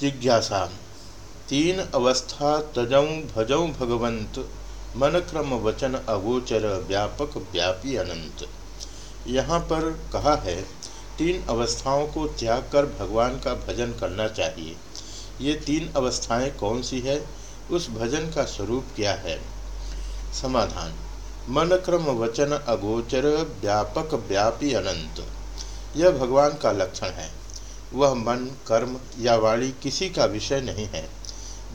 जिज्ञासा। तीन अवस्था तजौ भजौ भगवंत मन क्रम वचन अगोचर व्यापक व्यापी अनंत। यहाँ पर कहा है, तीन अवस्थाओं को त्याग कर भगवान का भजन करना चाहिए। ये तीन अवस्थाएँ कौन सी है? उस भजन का स्वरूप क्या है? समाधान। मन क्रम वचन अगोचर व्यापक व्यापी अनंत। यह भगवान का लक्षण है। वह मन, कर्म या वाणी किसी का विषय नहीं है।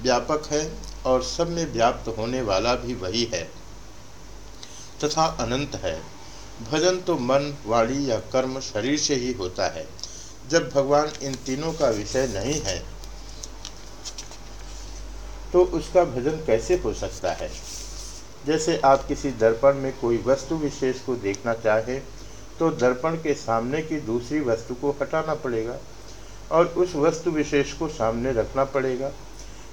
व्यापक है और सब में व्याप्त होने वाला भी वही है। तथा अनंत है। भजन तो मन, वाणी या कर्म शरीर से ही होता है। जब भगवान इन तीनों का विषय नहीं है तो उसका भजन कैसे हो सकता है? जैसे आप किसी दर्पण में कोई वस्तु विशेष को देखना चाहें तो दर्पण के सामने की दूसरी वस्तु को हटाना पड़ेगा। और उस वस्तु विशेष को सामने रखना पड़ेगा।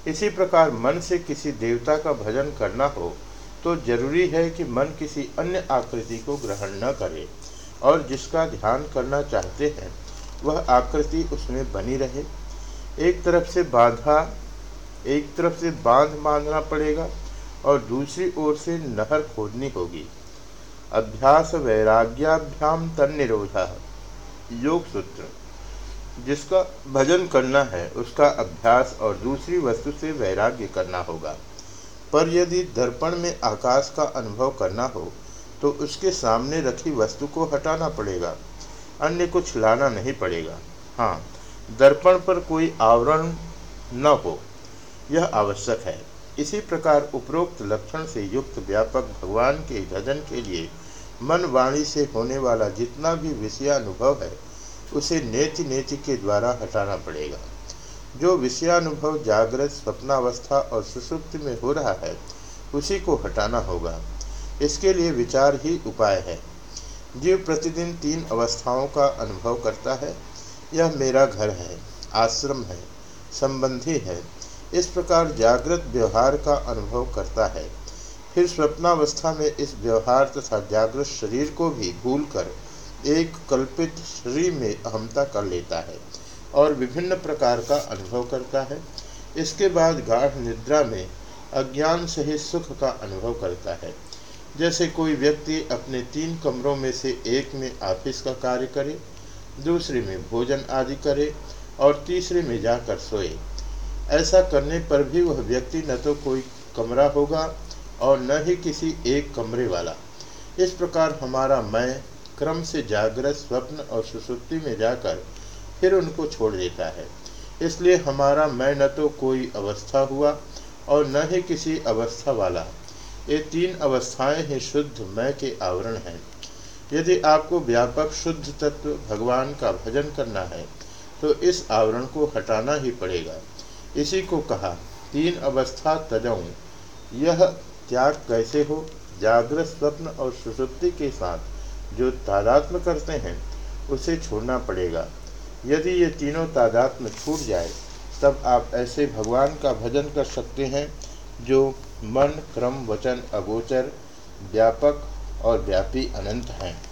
इसी प्रकार मन से किसी देवता का भजन करना हो तो ज़रूरी है कि मन किसी अन्य आकृति को ग्रहण न करे, और जिसका ध्यान करना चाहते हैं, वह आकृति उसमें बनी रहे। एक तरफ़ से बाधा, एक तरफ़ से बाँध बांधना पड़ेगा, और दूसरी ओर से नहर खोदनी होगी। अभ्यास वैराग्याभ्याम तन निरोधा योग सूत्र। जिसका भजन करना है, उसका अभ्यास और दूसरी वस्तु से वैराग्य करना होगा। पर यदि दर्पण में आकाश का अनुभव करना हो तो उसके सामने रखी वस्तु को हटाना पड़ेगा, अन्य कुछ लाना नहीं पड़ेगा। हाँ दर्पण पर कोई आवरण न हो, यह आवश्यक है। इसी प्रकार उपरोक्त लक्षण से युक्त व्यापक भगवान के भजन के लिए मन वाणी से होने वाला जितना भी विषयानुभव है उसे नेति नेति के द्वारा हटाना पड़ेगा। जो विषयानुभव, जागृत, स्वप्नावस्था और सुसुप्ति में हो रहा है, उसी को हटाना होगा। इसके लिए विचार ही उपाय है। जीव प्रतिदिन तीन अवस्थाओं का अनुभव करता है। यह मेरा घर है, आश्रम है, संबंधी है। इस प्रकार जागृत व्यवहार का अनुभव करता है। फिर स्वप्नावस्था में इस व्यवहार तथा जागृत शरीर को भी भूलकर एक कल्पित शरीर में अहमता कर लेता है और विभिन्न प्रकार का अनुभव करता है। इसके बाद गाढ़ निद्रा में अज्ञान सहित सुख का अनुभव करता है। जैसे कोई व्यक्ति अपने तीन कमरों में से एक में ऑफ़िस का कार्य करे, दूसरे में भोजन आदि करे और तीसरे में जाकर सोए। ऐसा करने पर भी वह व्यक्ति न तो कोई कमरा होगा और न ही किसी एक कमरे वाला। इस प्रकार हमारा मैं क्रम से जागृत, स्वप्न और सुसुप्ति में जाकर फिर उनको छोड़ देता है। इसलिए हमारा मैं न तो कोई अवस्था हुआ और न ही किसी अवस्था वाला। ये तीन अवस्थाएँ ही शुद्ध मैं के आवरण हैं। यदि आपको व्यापक शुद्ध तत्व भगवान का भजन करना है तो इस आवरण को हटाना ही पड़ेगा। इसी को कहा, तीन अवस्था तजऊ यह त्याग कैसे हो? जागृत, स्वप्न और सुसुप्ति के साथ। जो तादात्म करते हैं, उसे छोड़ना पड़ेगा। यदि ये तीनों तादात्म छूट जाए, तब आप ऐसे भगवान का भजन कर सकते हैं, जो मन, क्रम, वचन, अगोचर, व्यापक और व्यापी अनंत हैं।